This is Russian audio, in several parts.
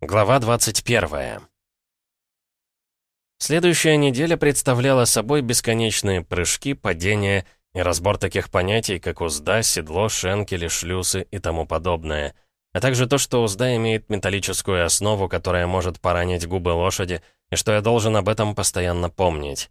Глава 21. Следующая неделя представляла собой бесконечные прыжки, падения и разбор таких понятий, как узда, седло, шенкели, шлюсы и тому подобное. А также то, что узда имеет металлическую основу, которая может поранить губы лошади, и что я должен об этом постоянно помнить.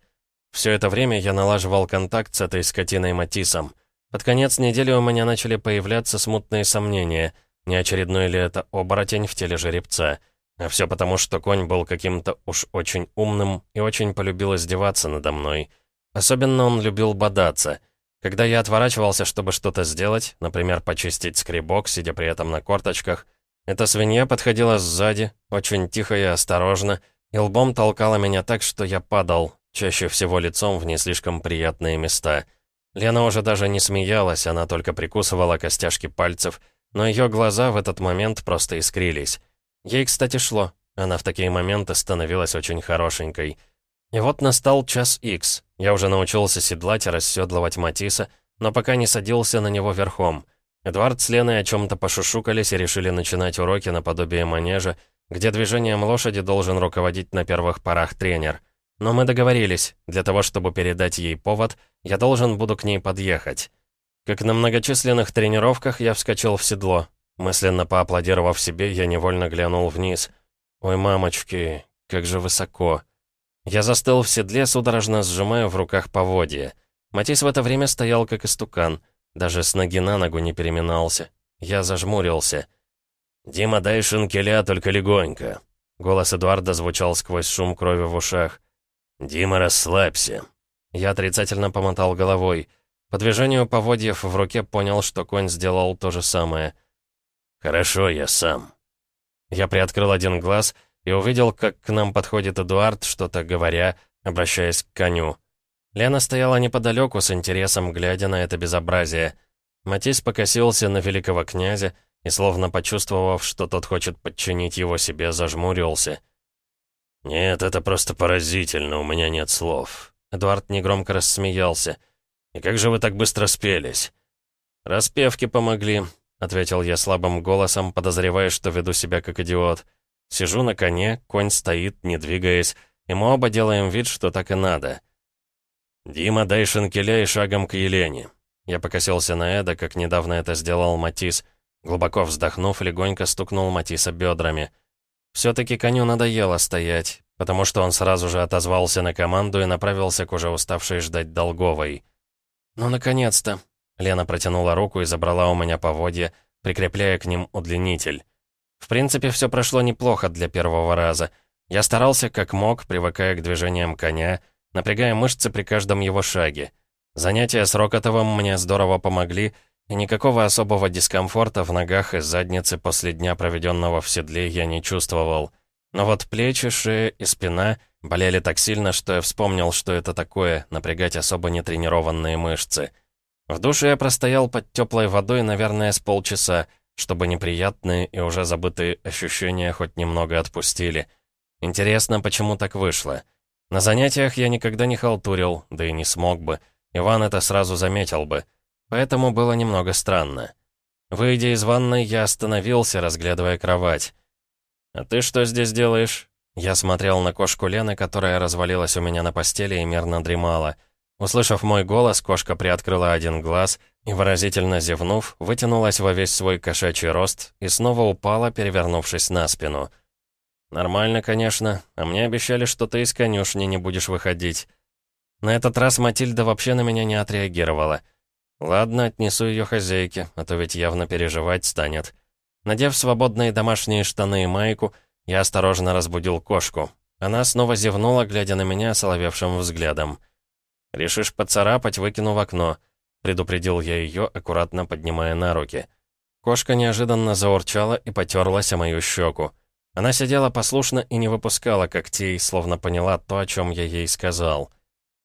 Все это время я налаживал контакт с этой скотиной Матисом. Под конец недели у меня начали появляться смутные сомнения — не очередной ли это оборотень в теле жеребца? А все потому, что конь был каким-то уж очень умным и очень полюбил издеваться надо мной. Особенно он любил бодаться. Когда я отворачивался, чтобы что-то сделать, например, почистить скребок, сидя при этом на корточках, эта свинья подходила сзади, очень тихо и осторожно, и лбом толкала меня так, что я падал, чаще всего лицом в не слишком приятные места. Лена уже даже не смеялась, она только прикусывала костяшки пальцев — но ее глаза в этот момент просто искрились. Ей, кстати, шло. Она в такие моменты становилась очень хорошенькой. И вот настал час икс. Я уже научился седлать и расседлывать Матиса, но пока не садился на него верхом. Эдвард с Леной о чем-то пошушукались и решили начинать уроки наподобие манежа, где движением лошади должен руководить на первых порах тренер. Но мы договорились, для того, чтобы передать ей повод, я должен буду к ней подъехать. Как на многочисленных тренировках я вскочил в седло. Мысленно поаплодировав себе, я невольно глянул вниз. «Ой, мамочки, как же высоко!» Я застыл в седле, судорожно сжимая в руках поводья. Матис в это время стоял как истукан. Даже с ноги на ногу не переминался. Я зажмурился. «Дима, дай шинкеля, только легонько!» Голос Эдуарда звучал сквозь шум крови в ушах. «Дима, расслабься!» Я отрицательно помотал головой. По движению поводьев в руке понял, что конь сделал то же самое. «Хорошо, я сам». Я приоткрыл один глаз и увидел, как к нам подходит Эдуард, что-то говоря, обращаясь к коню. Лена стояла неподалеку с интересом, глядя на это безобразие. Матис покосился на великого князя и, словно почувствовав, что тот хочет подчинить его себе, зажмурился. «Нет, это просто поразительно, у меня нет слов». Эдуард негромко рассмеялся. «И как же вы так быстро спелись?» «Распевки помогли», — ответил я слабым голосом, подозревая, что веду себя как идиот. Сижу на коне, конь стоит, не двигаясь, и мы оба делаем вид, что так и надо. «Дима, дай шинкеля и шагом к Елене». Я покосился на Эда, как недавно это сделал Матис. Глубоко вздохнув, легонько стукнул Матиса бедрами. Все-таки коню надоело стоять, потому что он сразу же отозвался на команду и направился к уже уставшей ждать Долговой. «Ну, наконец-то!» Лена протянула руку и забрала у меня поводья, прикрепляя к ним удлинитель. В принципе, все прошло неплохо для первого раза. Я старался как мог, привыкая к движениям коня, напрягая мышцы при каждом его шаге. Занятия с Рокотовым мне здорово помогли, и никакого особого дискомфорта в ногах и заднице после дня, проведенного в седле, я не чувствовал. Но вот плечи, шея и спина болели так сильно, что я вспомнил, что это такое, напрягать особо нетренированные мышцы. В душе я простоял под теплой водой, наверное, с полчаса, чтобы неприятные и уже забытые ощущения хоть немного отпустили. Интересно, почему так вышло? На занятиях я никогда не халтурил, да и не смог бы. Иван это сразу заметил бы. Поэтому было немного странно. Выйдя из ванной, я остановился, разглядывая кровать. «А ты что здесь делаешь?» Я смотрел на кошку Лены, которая развалилась у меня на постели и мирно дремала. Услышав мой голос, кошка приоткрыла один глаз и, выразительно зевнув, вытянулась во весь свой кошачий рост и снова упала, перевернувшись на спину. «Нормально, конечно, а мне обещали, что ты из конюшни не будешь выходить». На этот раз Матильда вообще на меня не отреагировала. «Ладно, отнесу ее хозяйке, а то ведь явно переживать станет». Надев свободные домашние штаны и майку, я осторожно разбудил кошку. Она снова зевнула, глядя на меня соловевшим взглядом. «Решишь поцарапать, выкину в окно», — предупредил я ее, аккуратно поднимая на руки. Кошка неожиданно заурчала и потерлась о мою щеку. Она сидела послушно и не выпускала когтей, словно поняла то, о чем я ей сказал.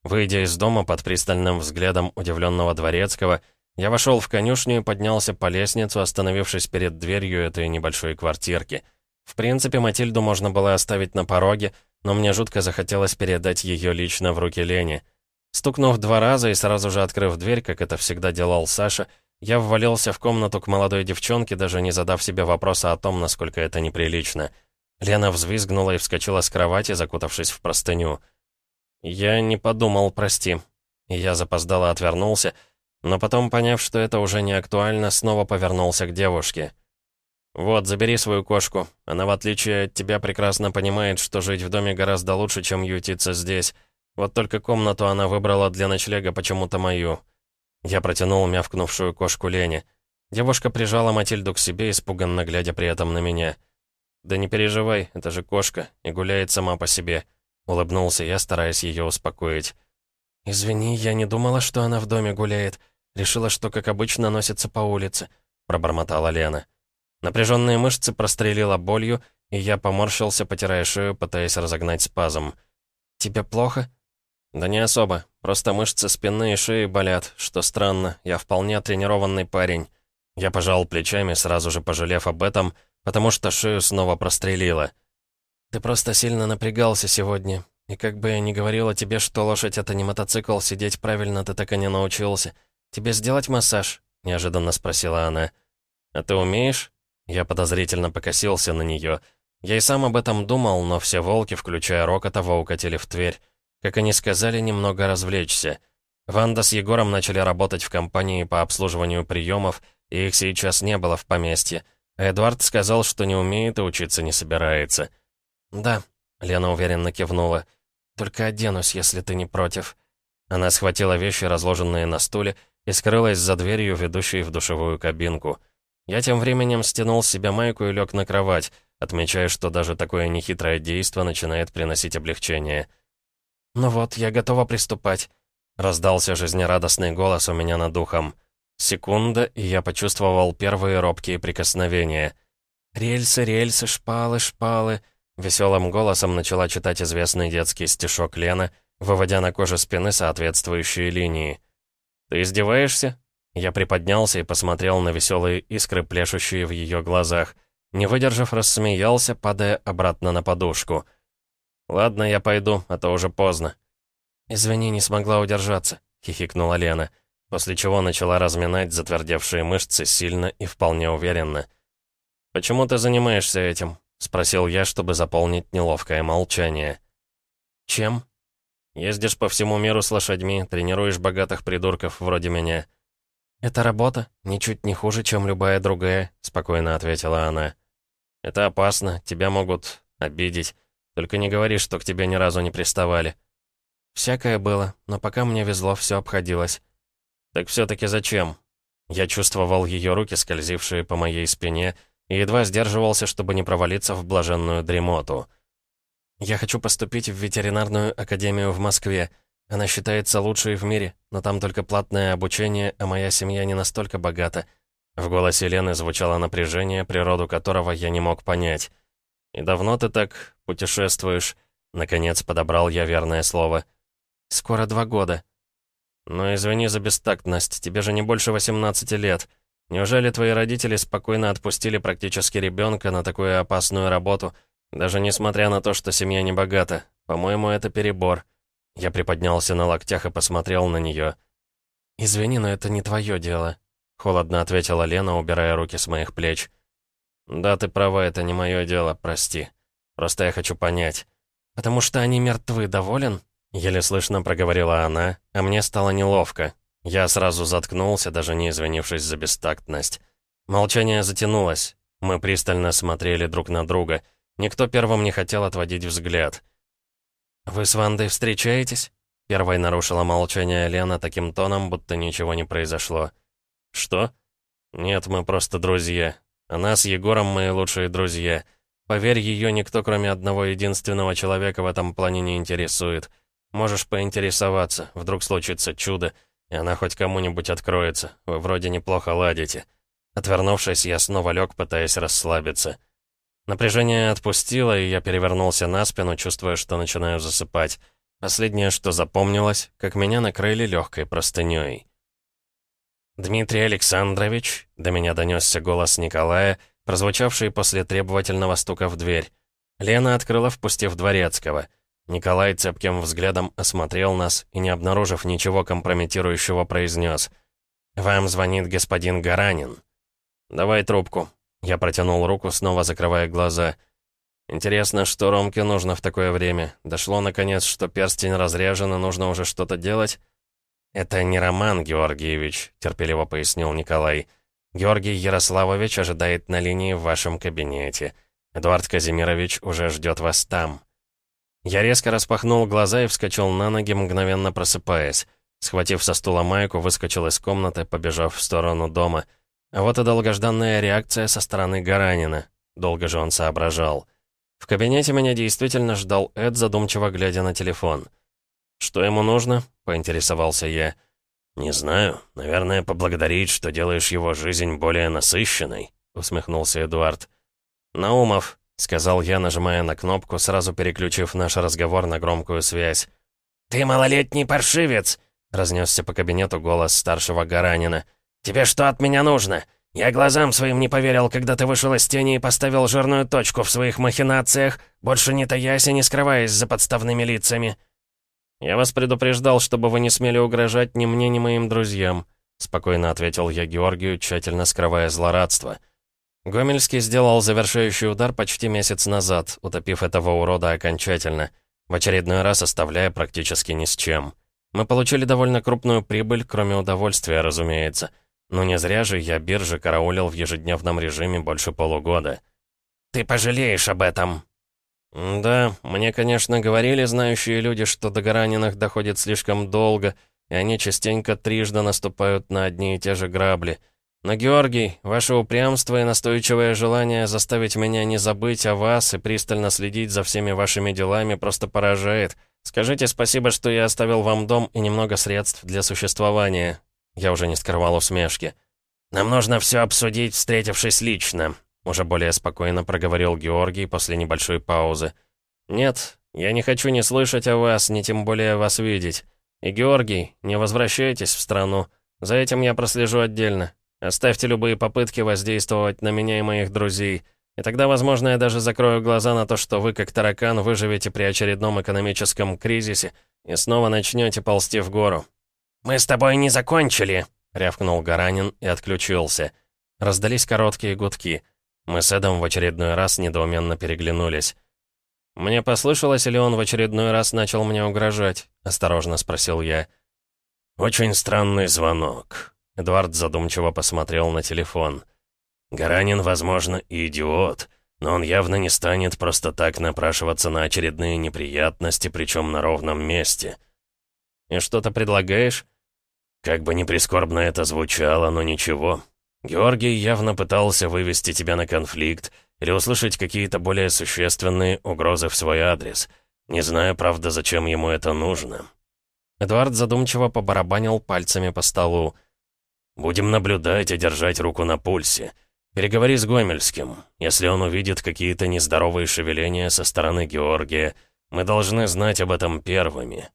Выйдя из дома под пристальным взглядом удивленного дворецкого, я вошел в конюшню и поднялся по лестнице, остановившись перед дверью этой небольшой квартирки. В принципе, Матильду можно было оставить на пороге, но мне жутко захотелось передать ее лично в руки Лене. Стукнув два раза и сразу же открыв дверь, как это всегда делал Саша, я ввалился в комнату к молодой девчонке, даже не задав себе вопроса о том, насколько это неприлично. Лена взвизгнула и вскочила с кровати, закутавшись в простыню. «Я не подумал, прости». Я запоздало отвернулся, но потом, поняв, что это уже не актуально, снова повернулся к девушке. «Вот, забери свою кошку. Она, в отличие от тебя, прекрасно понимает, что жить в доме гораздо лучше, чем ютиться здесь. Вот только комнату она выбрала для ночлега почему-то мою». Я протянул мявкнувшую кошку Лене. Девушка прижала Матильду к себе, испуганно глядя при этом на меня. «Да не переживай, это же кошка, и гуляет сама по себе», — улыбнулся я, стараясь ее успокоить. «Извини, я не думала, что она в доме гуляет. Решила, что, как обычно, носится по улице», — пробормотала Лена. Напряженные мышцы прострелила болью, и я поморщился, потирая шею, пытаясь разогнать спазм. «Тебе плохо?» «Да не особо. Просто мышцы спины и шеи болят, что странно. Я вполне тренированный парень». Я пожал плечами, сразу же пожалев об этом, потому что шею снова прострелило. «Ты просто сильно напрягался сегодня. И как бы я ни говорила тебе, что лошадь — это не мотоцикл, сидеть правильно ты так и не научился. Тебе сделать массаж?» — неожиданно спросила она. «А ты умеешь?» Я подозрительно покосился на нее. Я и сам об этом думал, но все волки, включая Рокотова, укатили в Тверь. Как они сказали, немного развлечься. Ванда с Егором начали работать в компании по обслуживанию приемов, и их сейчас не было в поместье. А Эдуард сказал, что не умеет и учиться не собирается. «Да», — Лена уверенно кивнула. «Только оденусь, если ты не против». Она схватила вещи, разложенные на стуле, и скрылась за дверью, ведущей в душевую кабинку. Я тем временем стянул с себя майку и лег на кровать, отмечая, что даже такое нехитрое действо начинает приносить облегчение. «Ну вот, я готова приступать», — раздался жизнерадостный голос у меня над духом. Секунда, и я почувствовал первые робкие прикосновения. «Рельсы, рельсы, шпалы, шпалы», — веселым голосом начала читать известный детский стишок Лена, выводя на коже спины соответствующие линии. «Ты издеваешься?» Я приподнялся и посмотрел на веселые искры, пляшущие в ее глазах. Не выдержав, рассмеялся, падая обратно на подушку. «Ладно, я пойду, а то уже поздно». «Извини, не смогла удержаться», — хихикнула Лена, после чего начала разминать затвердевшие мышцы сильно и вполне уверенно. «Почему ты занимаешься этим?» — спросил я, чтобы заполнить неловкое молчание. «Чем?» «Ездишь по всему миру с лошадьми, тренируешь богатых придурков вроде меня». «Это работа, ничуть не хуже, чем любая другая», — спокойно ответила она. «Это опасно, тебя могут обидеть. Только не говори, что к тебе ни разу не приставали». «Всякое было, но пока мне везло, все обходилось». «Так все-таки зачем?» Я чувствовал ее руки, скользившие по моей спине, и едва сдерживался, чтобы не провалиться в блаженную дремоту. «Я хочу поступить в ветеринарную академию в Москве. Она считается лучшей в мире, но там только платное обучение, а моя семья не настолько богата». В голосе Лены звучало напряжение, природу которого я не мог понять. «И давно ты так путешествуешь?» Наконец подобрал я верное слово. «Скоро два года». «Ну, извини за бестактность, тебе же не больше 18 лет. Неужели твои родители спокойно отпустили практически ребенка на такую опасную работу, даже несмотря на то, что семья не богата? По-моему, это перебор». Я приподнялся на локтях и посмотрел на нее. «Извини, но это не твое дело», — холодно ответила Лена, убирая руки с моих плеч. «Да, ты права, это не мое дело, прости. Просто я хочу понять. Потому что они мертвы, доволен?» Еле слышно проговорила она, а мне стало неловко. Я сразу заткнулся, даже не извинившись за бестактность. Молчание затянулось. Мы пристально смотрели друг на друга. Никто первым не хотел отводить взгляд. «Вы с Вандой встречаетесь?» Первой нарушила молчание Лена таким тоном, будто ничего не произошло. «Что?» «Нет, мы просто друзья. Она с Егором мои лучшие друзья. Поверь, ее никто, кроме одного единственного человека, в этом плане не интересует. Можешь поинтересоваться, вдруг случится чудо, и она хоть кому-нибудь откроется. Вы вроде неплохо ладите». Отвернувшись, я снова лег, пытаясь расслабиться. Напряжение отпустило, и я перевернулся на спину, чувствуя, что начинаю засыпать. Последнее, что запомнилось, как меня накрыли легкой простыней. «Дмитрий Александрович», — до меня донесся голос Николая, прозвучавший после требовательного стука в дверь. Лена открыла, впустив дворецкого. Николай цепким взглядом осмотрел нас и, не обнаружив ничего компрометирующего, произнес. «Вам звонит господин Гаранин». «Давай трубку», я протянул руку, снова закрывая глаза. Интересно, что Ромке нужно в такое время? Дошло, наконец, что перстень разряжен, и нужно уже что-то делать? «Это не Роман Георгиевич», — терпеливо пояснил Николай. «Георгий Ярославович ожидает на линии в вашем кабинете. Эдуард Казимирович уже ждет вас там». Я резко распахнул глаза и вскочил на ноги, мгновенно просыпаясь. Схватив со стула майку, выскочил из комнаты, побежав в сторону дома. Вот и долгожданная реакция со стороны Гаранина. Долго же он соображал. В кабинете меня действительно ждал Эд, задумчиво глядя на телефон. «Что ему нужно?» — поинтересовался я. «Не знаю. Наверное, поблагодарить, что делаешь его жизнь более насыщенной», — усмехнулся Эдуард. «Наумов», — сказал я, нажимая на кнопку, сразу переключив наш разговор на громкую связь. «Ты малолетний паршивец!» — разнесся по кабинету голос старшего Гаранина. «Тебе что от меня нужно? Я глазам своим не поверил, когда ты вышел из тени и поставил жирную точку в своих махинациях, больше не таясь и не скрываясь за подставными лицами». «Я вас предупреждал, чтобы вы не смели угрожать ни мне, ни моим друзьям», — спокойно ответил я Георгию, тщательно скрывая злорадство. Гомельский сделал завершающий удар почти месяц назад, утопив этого урода окончательно, в очередной раз оставляя практически ни с чем. Мы получили довольно крупную прибыль, кроме удовольствия, разумеется. Но не зря же я биржи караулил в ежедневном режиме больше полугода. «Ты пожалеешь об этом», «Да, мне, конечно, говорили знающие люди, что до Гараниных доходит слишком долго, и они частенько трижды наступают на одни и те же грабли. Но, Георгий, ваше упрямство и настойчивое желание заставить меня не забыть о вас и пристально следить за всеми вашими делами просто поражает. Скажите спасибо, что я оставил вам дом и немного средств для существования». Я уже не скрывал усмешки. «Нам нужно все обсудить, встретившись лично», уже более спокойно проговорил Георгий после небольшой паузы. «Нет, я не хочу ни слышать о вас, ни тем более вас видеть. И, Георгий, не возвращайтесь в страну. За этим я прослежу отдельно. Оставьте любые попытки воздействовать на меня и моих друзей. И тогда, возможно, я даже закрою глаза на то, что вы, как таракан, выживете при очередном экономическом кризисе и снова начнете ползти в гору». «Мы с тобой не закончили», — рявкнул Гаранин и отключился. Раздались короткие гудки — мы с Эдом в очередной раз недоуменно переглянулись. «Мне послышалось, или он в очередной раз начал мне угрожать?» — осторожно спросил я. «Очень странный звонок». Эдуард задумчиво посмотрел на телефон. «Гаранин, возможно, и идиот, но он явно не станет просто так напрашиваться на очередные неприятности, причем на ровном месте». «И что ты предлагаешь?» «Как бы ни прискорбно это звучало, но ничего. Георгий явно пытался вывести тебя на конфликт или услышать какие-то более существенные угрозы в свой адрес. Не знаю, правда, зачем ему это нужно. Эдуард задумчиво побарабанил пальцами по столу. «Будем наблюдать и держать руку на пульсе. Переговори с Гомельским. Если он увидит какие-то нездоровые шевеления со стороны Георгия, мы должны знать об этом первыми».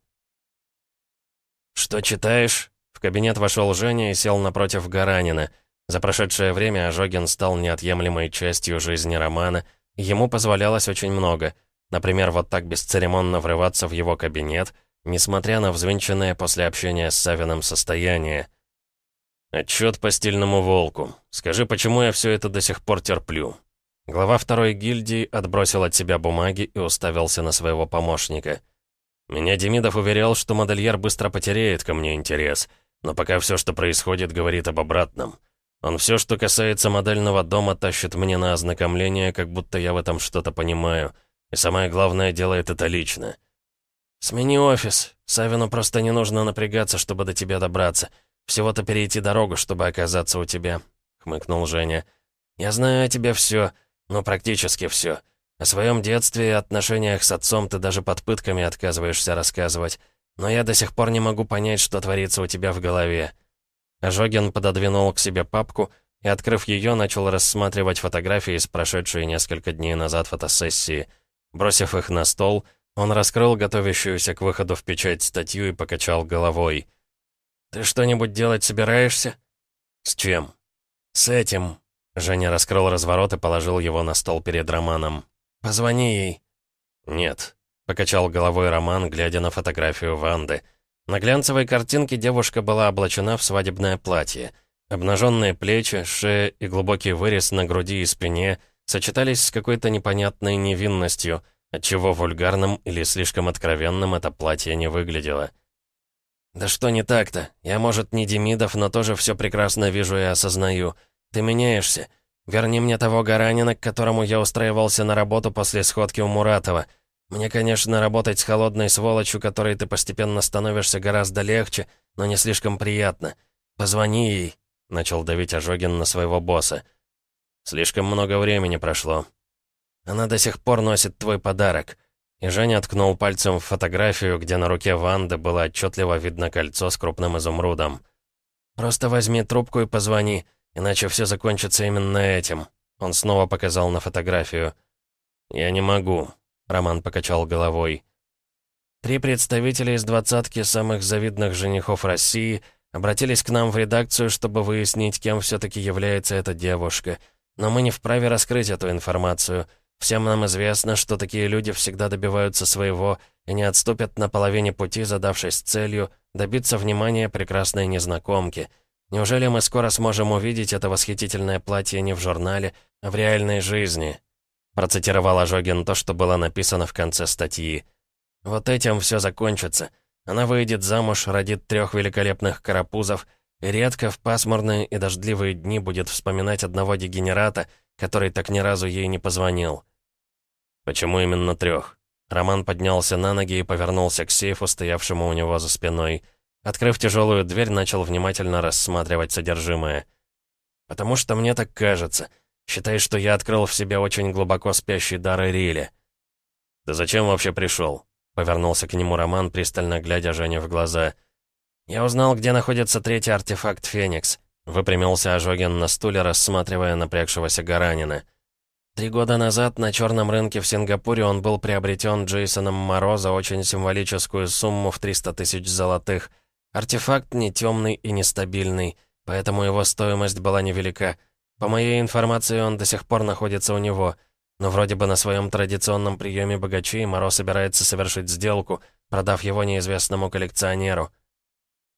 «Что читаешь?» В кабинет вошел Женя и сел напротив Гаранина — за прошедшее время Ожогин стал неотъемлемой частью жизни Романа, и ему позволялось очень много. Например, вот так бесцеремонно врываться в его кабинет, несмотря на взвинченное после общения с Савиным состояние. «Отчет по стильному волку. Скажи, почему я все это до сих пор терплю?» Глава второй гильдии отбросил от себя бумаги и уставился на своего помощника. «Меня Демидов уверял, что модельер быстро потеряет ко мне интерес, но пока все, что происходит, говорит об обратном. Он все, что касается модельного дома, тащит мне на ознакомление, как будто я в этом что-то понимаю. И самое главное, делает это лично. «Смени офис. Савину просто не нужно напрягаться, чтобы до тебя добраться. Всего-то перейти дорогу, чтобы оказаться у тебя», — хмыкнул Женя. «Я знаю о тебе все, ну, практически все. О своем детстве и отношениях с отцом ты даже под пытками отказываешься рассказывать. Но я до сих пор не могу понять, что творится у тебя в голове». Ожогин пододвинул к себе папку и, открыв ее, начал рассматривать фотографии с прошедшей несколько дней назад фотосессии. Бросив их на стол, он раскрыл готовящуюся к выходу в печать статью и покачал головой. «Ты что-нибудь делать собираешься?» «С чем?» «С этим». Женя раскрыл разворот и положил его на стол перед Романом. «Позвони ей». «Нет», — покачал головой Роман, глядя на фотографию Ванды. На глянцевой картинке девушка была облачена в свадебное платье. Обнаженные плечи, шея и глубокий вырез на груди и спине, сочетались с какой-то непонятной невинностью, отчего вульгарным или слишком откровенным это платье не выглядело. «Да что не так-то? Я, может, не Демидов, но тоже все прекрасно вижу и осознаю. Ты меняешься. Верни мне того Гаранина, к которому я устраивался на работу после сходки у Муратова. Мне, конечно, работать с холодной сволочью, которой ты постепенно становишься гораздо легче, но не слишком приятно. Позвони ей», — начал давить Ожогин на своего босса. «Слишком много времени прошло. Она до сих пор носит твой подарок. И Женя ткнул пальцем в фотографию, где на руке Ванды было отчетливо видно кольцо с крупным изумрудом. «Просто возьми трубку и позвони, иначе все закончится именно этим». Он снова показал на фотографию. «Я не могу», — Роман покачал головой. Три представителя из двадцатки самых завидных женихов России обратились к нам в редакцию, чтобы выяснить, кем все-таки является эта девушка. Но мы не вправе раскрыть эту информацию — Всем нам известно, что такие люди всегда добиваются своего и не отступят на половине пути, задавшись целью добиться внимания прекрасной незнакомки. Неужели мы скоро сможем увидеть это восхитительное платье не в журнале, а в реальной жизни?» Процитировал Ожогин то, что было написано в конце статьи. «Вот этим все закончится. Она выйдет замуж, родит трех великолепных карапузов, и редко в пасмурные и дождливые дни будет вспоминать одного дегенерата, который так ни разу ей не позвонил. «Почему именно трех?» Роман поднялся на ноги и повернулся к сейфу, стоявшему у него за спиной. Открыв тяжелую дверь, начал внимательно рассматривать содержимое. «Потому что мне так кажется. Считай, что я открыл в себе очень глубоко спящий дар Ириля». «Ты зачем вообще пришел?» Повернулся к нему Роман, пристально глядя Жене в глаза. «Я узнал, где находится третий артефакт Феникс. Выпрямился Ожогин на стуле, рассматривая напрягшегося Гаранина. Три года назад на черном рынке в Сингапуре он был приобретен Джейсоном Моро за очень символическую сумму в 300 тысяч золотых. Артефакт не темный и нестабильный, поэтому его стоимость была невелика. По моей информации, он до сих пор находится у него. Но вроде бы на своем традиционном приеме богачей Моро собирается совершить сделку, продав его неизвестному коллекционеру.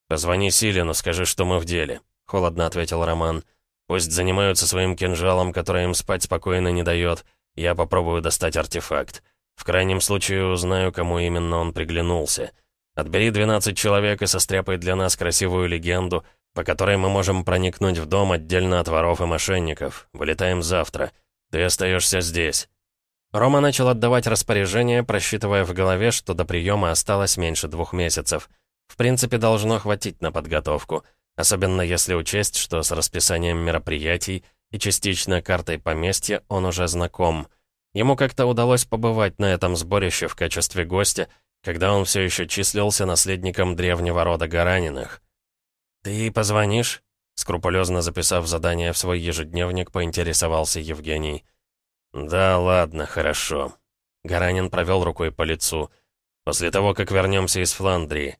«Позвони Силину, скажи, что мы в деле», холодно ответил Роман. «Пусть занимаются своим кинжалом, который им спать спокойно не дает. Я попробую достать артефакт. В крайнем случае узнаю, кому именно он приглянулся. Отбери 12 человек и состряпай для нас красивую легенду, по которой мы можем проникнуть в дом отдельно от воров и мошенников. Вылетаем завтра. Ты остаешься здесь». Рома начал отдавать распоряжение, просчитывая в голове, что до приема осталось меньше двух месяцев. В принципе, должно хватить на подготовку — Особенно если учесть, что с расписанием мероприятий и частично картой поместья он уже знаком. Ему как-то удалось побывать на этом сборище в качестве гостя, когда он все еще числился наследником древнего рода Гараниных. «Ты позвонишь?» Скрупулезно записав задание в свой ежедневник, поинтересовался Евгений. «Да, ладно, хорошо». Гаранин провел рукой по лицу. «После того, как вернемся из Фландрии.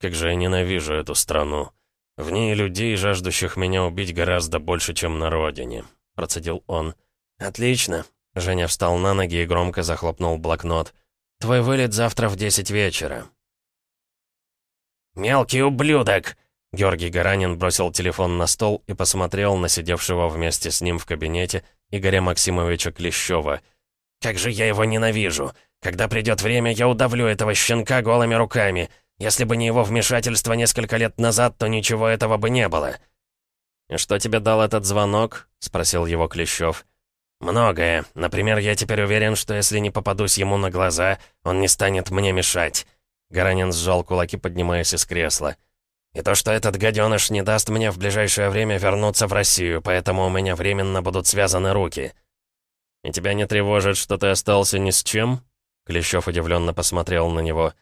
Как же я ненавижу эту страну. «В ней людей, жаждущих меня убить, гораздо больше, чем на родине», — процедил он. «Отлично». Женя встал на ноги и громко захлопнул блокнот. «Твой вылет завтра в десять вечера». «Мелкий ублюдок!» Георгий Гаранин бросил телефон на стол и посмотрел на сидевшего вместе с ним в кабинете Игоря Максимовича Клещева. «Как же я его ненавижу! Когда придет время, я удавлю этого щенка голыми руками. Если бы не его вмешательство несколько лет назад, то ничего этого бы не было». «И что тебе дал этот звонок?» — спросил его Клещев. «Многое. Например, я теперь уверен, что если не попадусь ему на глаза, он не станет мне мешать». Гаранин сжал кулаки, поднимаясь из кресла. «И то, что этот гаденыш не даст мне в ближайшее время вернуться в Россию, поэтому у меня временно будут связаны руки». «И тебя не тревожит, что ты остался ни с чем?» Клещев удивленно посмотрел на него.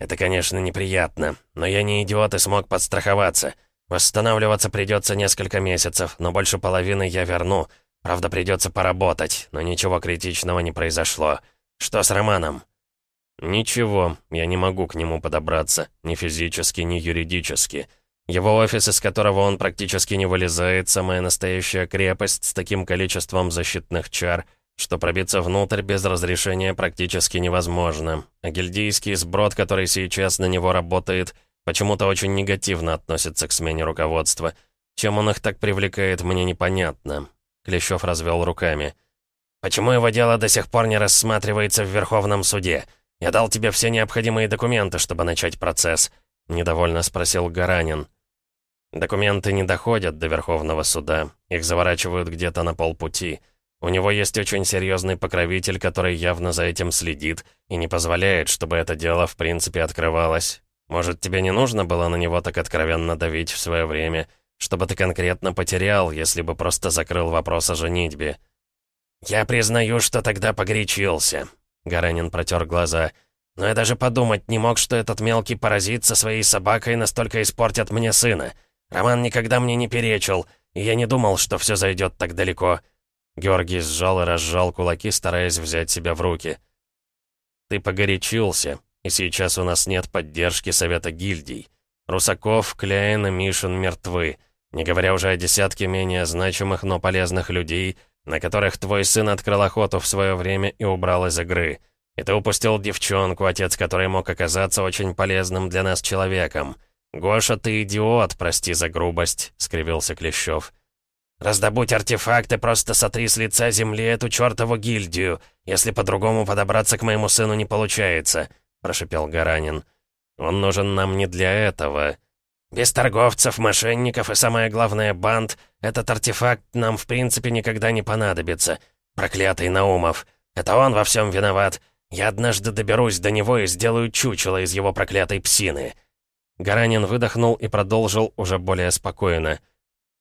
Это, конечно, неприятно, но я не идиот и смог подстраховаться. Восстанавливаться придется несколько месяцев, но больше половины я верну. Правда, придется поработать, но ничего критичного не произошло. Что с Романом?» «Ничего, я не могу к нему подобраться, ни физически, ни юридически. Его офис, из которого он практически не вылезает, самая настоящая крепость с таким количеством защитных чар — что пробиться внутрь без разрешения практически невозможно. А гильдийский сброд, который сейчас на него работает, почему-то очень негативно относится к смене руководства. Чем он их так привлекает, мне непонятно. Клещев развел руками. Почему его дело до сих пор не рассматривается в Верховном суде? Я дал тебе все необходимые документы, чтобы начать процесс», — недовольно спросил Гаранин. «Документы не доходят до Верховного суда. Их заворачивают где-то на полпути. У него есть очень серьезный покровитель, который явно за этим следит и не позволяет, чтобы это дело в принципе открывалось. Может, тебе не нужно было на него так откровенно давить в свое время, чтобы ты конкретно потерял, если бы просто закрыл вопрос о женитьбе?» «Я признаю, что тогда погорячился», — Гаранин протер глаза. «Но я даже подумать не мог, что этот мелкий паразит со своей собакой настолько испортит мне сына. Роман никогда мне не перечил, и я не думал, что все зайдет так далеко». Георгий сжал и разжал кулаки, стараясь взять себя в руки. «Ты погорячился, и сейчас у нас нет поддержки Совета гильдий. Русаков, Кляйн и Мишин мертвы, не говоря уже о десятке менее значимых, но полезных людей — на которых твой сын открыл охоту в свое время и убрал из игры. И ты упустил девчонку, отец которой мог оказаться очень полезным для нас человеком. Гоша, ты идиот, прости за грубость», — скривился Клещев. «Раздобудь артефакты, просто сотри с лица земли эту чертову гильдию, если по-другому подобраться к моему сыну не получается», — прошипел Гаранин. «Он нужен нам не для этого», без торговцев, мошенников и, самое главное, банд, этот артефакт нам в принципе никогда не понадобится. Проклятый Наумов. Это он во всем виноват. Я однажды доберусь до него и сделаю чучело из его проклятой псины». Гаранин выдохнул и продолжил уже более спокойно.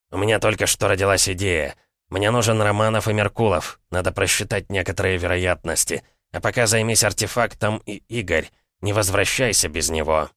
«У меня только что родилась идея. Мне нужен Романов и Меркулов. Надо просчитать некоторые вероятности. А пока займись артефактом и Игорь. Не возвращайся без него».